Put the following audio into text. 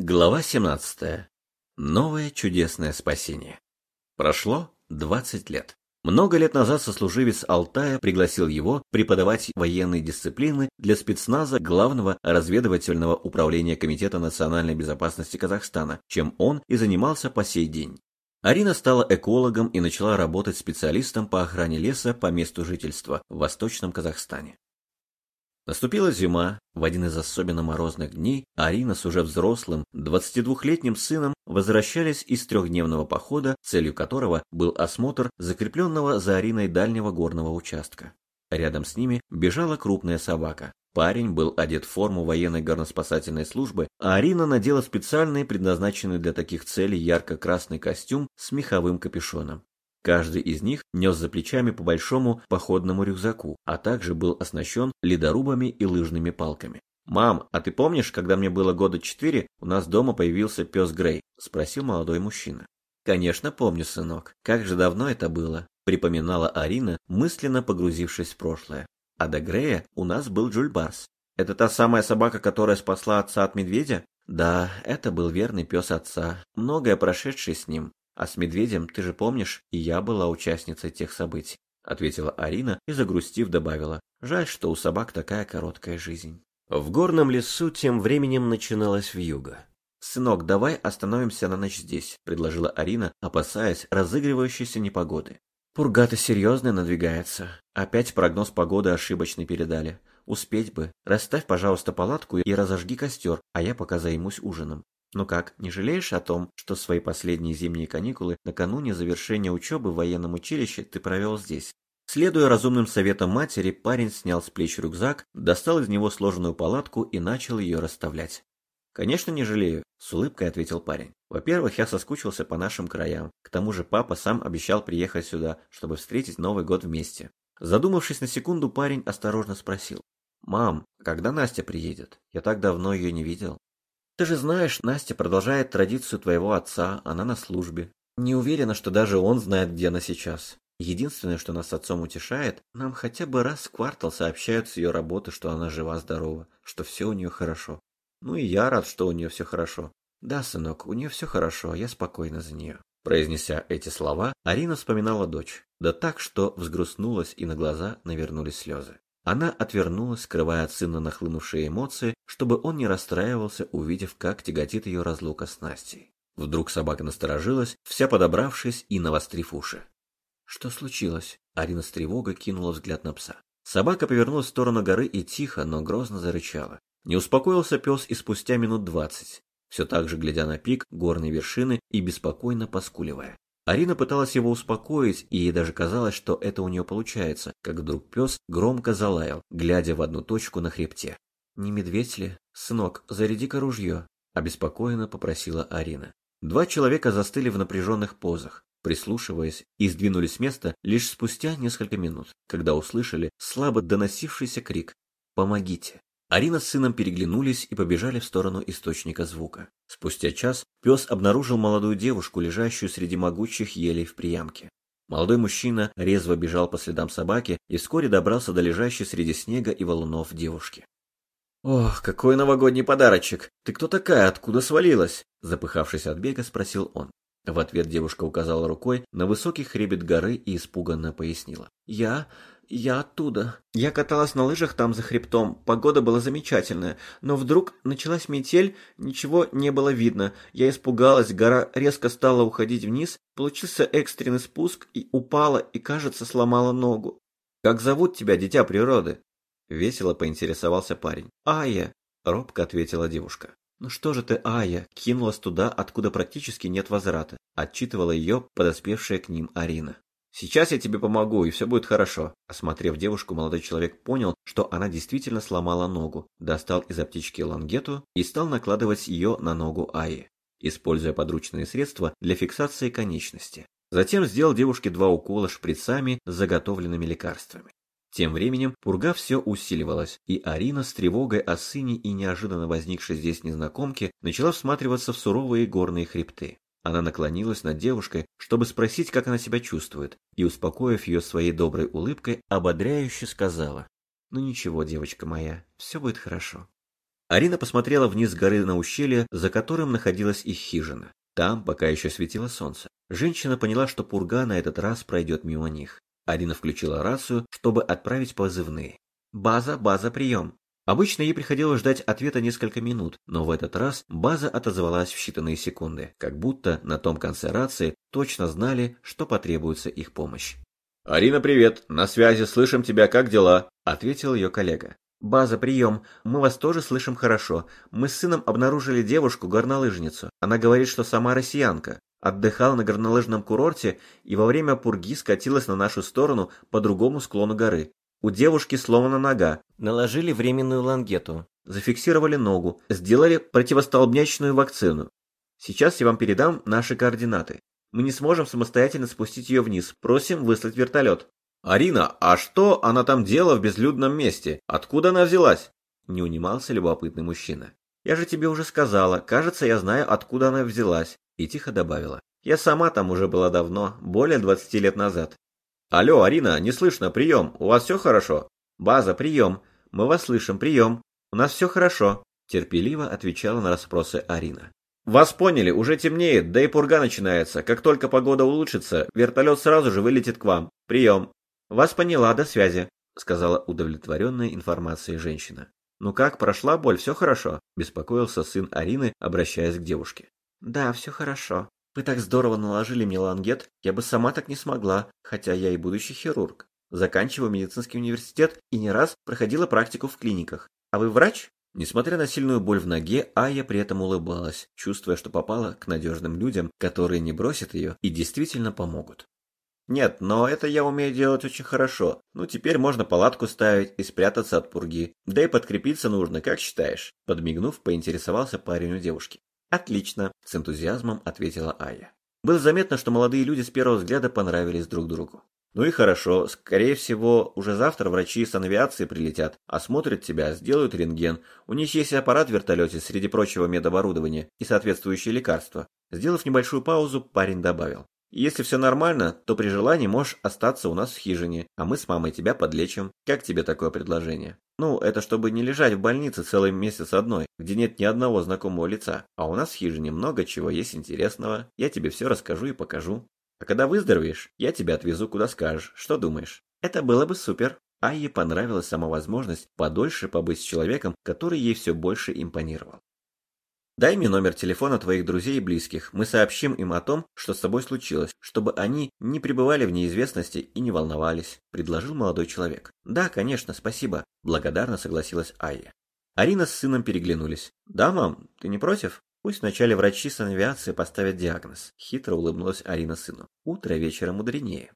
Глава 17. Новое чудесное спасение. Прошло 20 лет. Много лет назад сослуживец Алтая пригласил его преподавать военные дисциплины для спецназа Главного разведывательного управления Комитета национальной безопасности Казахстана, чем он и занимался по сей день. Арина стала экологом и начала работать специалистом по охране леса по месту жительства в Восточном Казахстане. Наступила зима. В один из особенно морозных дней Арина с уже взрослым, 22-летним сыном возвращались из трехдневного похода, целью которого был осмотр закрепленного за Ариной дальнего горного участка. Рядом с ними бежала крупная собака. Парень был одет в форму военной горноспасательной службы, а Арина надела специальный, предназначенный для таких целей ярко-красный костюм с меховым капюшоном. Каждый из них нес за плечами по большому походному рюкзаку, а также был оснащен ледорубами и лыжными палками. «Мам, а ты помнишь, когда мне было года четыре, у нас дома появился пес Грей?» – спросил молодой мужчина. «Конечно помню, сынок. Как же давно это было?» – припоминала Арина, мысленно погрузившись в прошлое. «А до Грея у нас был Джульбарс. Это та самая собака, которая спасла отца от медведя?» «Да, это был верный пес отца, многое прошедшее с ним. А с медведем, ты же помнишь, и я была участницей тех событий, ответила Арина и загрустив добавила: Жаль, что у собак такая короткая жизнь. В горном лесу тем временем начиналась вьюга. «Сынок, давай остановимся на ночь здесь», – предложила Арина, опасаясь разыгрывающейся непогоды. «Пурга-то серьезная надвигается. Опять прогноз погоды ошибочный передали. Успеть бы. Расставь, пожалуйста, палатку и разожги костер, а я пока займусь ужином. Ну как, не жалеешь о том, что свои последние зимние каникулы накануне завершения учебы в военном училище ты провел здесь? Следуя разумным советам матери, парень снял с плеч рюкзак, достал из него сложенную палатку и начал ее расставлять. «Конечно, не жалею», – с улыбкой ответил парень. «Во-первых, я соскучился по нашим краям. К тому же папа сам обещал приехать сюда, чтобы встретить Новый год вместе». Задумавшись на секунду, парень осторожно спросил. «Мам, когда Настя приедет? Я так давно ее не видел». Ты же знаешь, Настя продолжает традицию твоего отца, она на службе. Не уверена, что даже он знает, где она сейчас. Единственное, что нас с отцом утешает, нам хотя бы раз в квартал сообщают с ее работы, что она жива-здорова, что все у нее хорошо. Ну и я рад, что у нее все хорошо. Да, сынок, у нее все хорошо, я спокойна за нее. Произнеся эти слова, Арина вспоминала дочь, да так, что взгрустнулась и на глаза навернулись слезы. Она отвернулась, скрывая от сына нахлынувшие эмоции, чтобы он не расстраивался, увидев, как тяготит ее разлука с Настей. Вдруг собака насторожилась, вся подобравшись и навострив уши. «Что случилось?» Арина с тревогой кинула взгляд на пса. Собака повернулась в сторону горы и тихо, но грозно зарычала. Не успокоился пес и спустя минут двадцать, все так же глядя на пик горной вершины и беспокойно поскуливая. Арина пыталась его успокоить, и ей даже казалось, что это у нее получается, как вдруг пес громко залаял, глядя в одну точку на хребте. «Не медведь ли? Сынок, заряди-ка ружье», – обеспокоенно попросила Арина. Два человека застыли в напряженных позах, прислушиваясь, и сдвинулись с места лишь спустя несколько минут, когда услышали слабо доносившийся крик «Помогите!». Арина с сыном переглянулись и побежали в сторону источника звука. Спустя час пес обнаружил молодую девушку, лежащую среди могучих елей в приямке. Молодой мужчина резво бежал по следам собаки и вскоре добрался до лежащей среди снега и валунов девушки. «Ох, какой новогодний подарочек! Ты кто такая? Откуда свалилась?» Запыхавшись от бега, спросил он. В ответ девушка указала рукой на высокий хребет горы и испуганно пояснила. «Я... «Я оттуда. Я каталась на лыжах там за хребтом, погода была замечательная, но вдруг началась метель, ничего не было видно. Я испугалась, гора резко стала уходить вниз, получился экстренный спуск и упала, и, кажется, сломала ногу. «Как зовут тебя, дитя природы?» Весело поинтересовался парень. «Ая», — робко ответила девушка. «Ну что же ты, Ая, кинулась туда, откуда практически нет возврата», — отчитывала ее подоспевшая к ним Арина. «Сейчас я тебе помогу, и все будет хорошо». Осмотрев девушку, молодой человек понял, что она действительно сломала ногу, достал из аптечки лангету и стал накладывать ее на ногу Аи, используя подручные средства для фиксации конечности. Затем сделал девушке два укола шприцами с заготовленными лекарствами. Тем временем пурга все усиливалась, и Арина с тревогой о сыне и неожиданно возникшей здесь незнакомке начала всматриваться в суровые горные хребты. Она наклонилась над девушкой, чтобы спросить, как она себя чувствует, и, успокоив ее своей доброй улыбкой, ободряюще сказала. «Ну ничего, девочка моя, все будет хорошо». Арина посмотрела вниз горы на ущелье, за которым находилась их хижина. Там пока еще светило солнце. Женщина поняла, что пурга на этот раз пройдет мимо них. Арина включила рацию, чтобы отправить позывные. «База, база, прием!» Обычно ей приходилось ждать ответа несколько минут, но в этот раз база отозвалась в считанные секунды, как будто на том конце рации точно знали, что потребуется их помощь. «Арина, привет! На связи, слышим тебя, как дела?» – ответил ее коллега. «База, прием. Мы вас тоже слышим хорошо. Мы с сыном обнаружили девушку-горнолыжницу. Она говорит, что сама россиянка. Отдыхала на горнолыжном курорте и во время пурги скатилась на нашу сторону по другому склону горы. У девушки сломана нога. Наложили временную лангету. Зафиксировали ногу. Сделали противостолбнячную вакцину. Сейчас я вам передам наши координаты. Мы не сможем самостоятельно спустить ее вниз. Просим выслать вертолет. «Арина, а что она там делала в безлюдном месте? Откуда она взялась?» Не унимался любопытный мужчина. «Я же тебе уже сказала, кажется, я знаю, откуда она взялась», и тихо добавила. «Я сама там уже была давно, более 20 лет назад». «Алло, Арина, не слышно, прием, у вас все хорошо?» «База, прием, мы вас слышим, прием, у нас все хорошо», терпеливо отвечала на расспросы Арина. «Вас поняли, уже темнеет, да и пурга начинается. Как только погода улучшится, вертолет сразу же вылетит к вам. Прием!» «Вас поняла, до связи», — сказала удовлетворенная информацией женщина. «Ну как, прошла боль, все хорошо?» — беспокоился сын Арины, обращаясь к девушке. «Да, все хорошо. Вы так здорово наложили мне лангет, я бы сама так не смогла, хотя я и будущий хирург. Заканчиваю медицинский университет и не раз проходила практику в клиниках. А вы врач?» Несмотря на сильную боль в ноге, Ая при этом улыбалась, чувствуя, что попала к надежным людям, которые не бросят ее и действительно помогут. Нет, но это я умею делать очень хорошо. Ну, теперь можно палатку ставить и спрятаться от пурги. Да и подкрепиться нужно, как считаешь? Подмигнув, поинтересовался парень у девушки. Отлично, с энтузиазмом ответила Ая. Было заметно, что молодые люди с первого взгляда понравились друг другу. Ну и хорошо, скорее всего, уже завтра врачи из авиации прилетят, осмотрят тебя, сделают рентген. У них есть аппарат в вертолете среди прочего медоборудования и соответствующие лекарства. Сделав небольшую паузу, парень добавил. Если все нормально, то при желании можешь остаться у нас в хижине, а мы с мамой тебя подлечим. Как тебе такое предложение? Ну, это чтобы не лежать в больнице целый месяц одной, где нет ни одного знакомого лица. А у нас в хижине много чего есть интересного. Я тебе все расскажу и покажу. А когда выздоровеешь, я тебя отвезу куда скажешь. Что думаешь? Это было бы супер. Айе понравилась сама возможность подольше побыть с человеком, который ей все больше импонировал. Дай мне номер телефона твоих друзей и близких. Мы сообщим им о том, что с тобой случилось, чтобы они не пребывали в неизвестности и не волновались, предложил молодой человек. Да, конечно, спасибо, благодарно согласилась Айя. Арина с сыном переглянулись. Да, мам, ты не против? Пусть вначале врачи санавиации поставят диагноз. Хитро улыбнулась Арина сыну. Утро вечера мудренее.